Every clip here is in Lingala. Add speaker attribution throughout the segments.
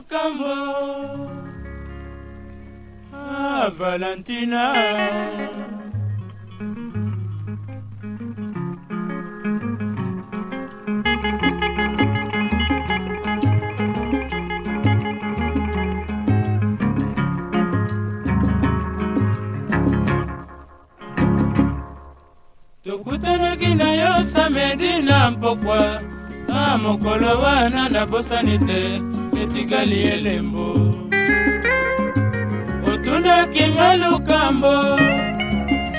Speaker 1: mokambo ah, valentina tokutanaki na yo samedi na mpokwa na ah, mokolo wana nabosani te etikali elembo otunaki nga lukambo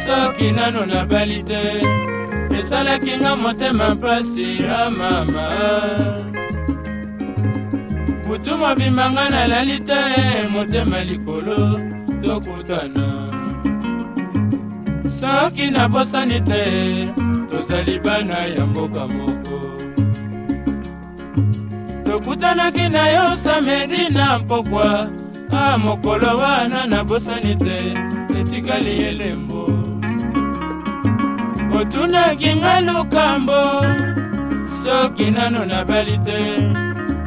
Speaker 1: soki nano nabali te esalaki nga motema mpasi amama butu mobima nga nalali te motema likolo tokutana soki nabosani te tozali bana ya mboka moko tokutanaki na yo samedi na mpokwa a ah, mokolo wana nabosani te etikali elembo otunaki nga lukambo soki nano nabali te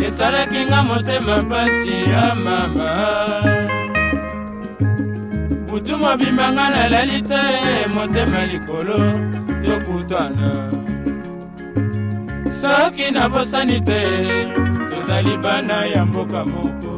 Speaker 1: esalaki nga motema mpasi ya mama butu mobimba nga nalali te motema likolo tokutana soki nabosani te bazali bana ya mboka moko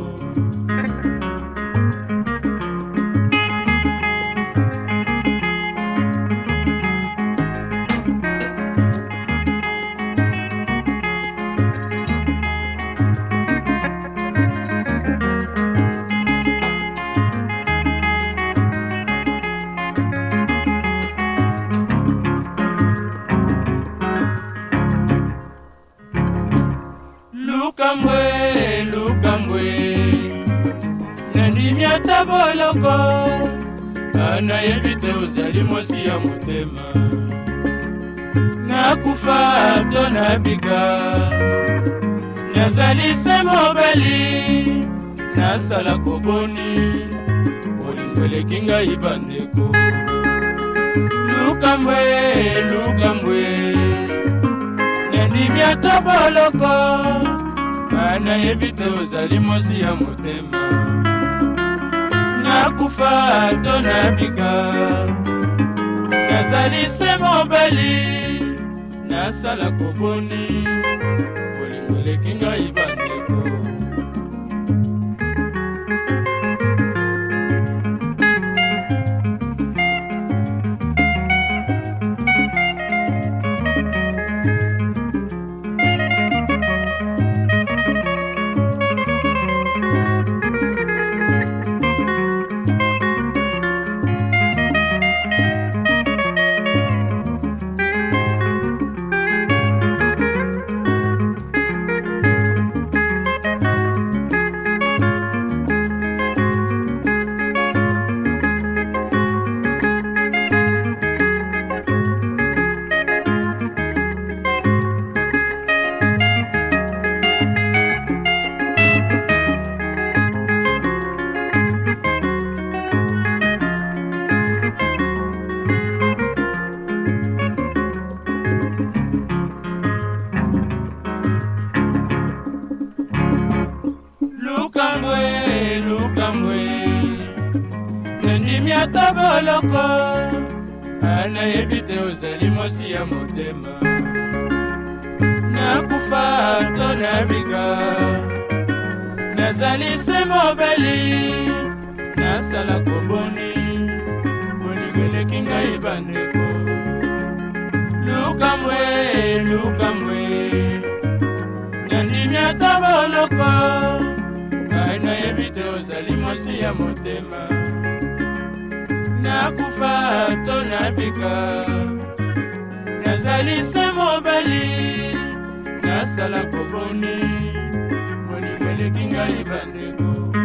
Speaker 1: lukambwe lukambwe nandimi ata boloko anayebi te ozali mwasi ya motema nakufa to nabika nazali se mobali nasala koboni bolingo eleki ngai bandeko lukambwe lukambwe nandimi ata boloko nayebi te ozali mosi ya motema nakufa to nabika nazali se mobali nasala koboni bolingo leki ngai bana lukambwe lukambwe nandimi ata boloko anayebi te ozali mwasi ya motema nakufa to nabika nazali se mobeli nasala koboni bolingo eleki ngai bandeko lukamwe lukamwe nandimi ata boloko ozali mwasi ya motema nakufa to nabika nazali se mobali nasala koboni molimo eleki ngai bandeko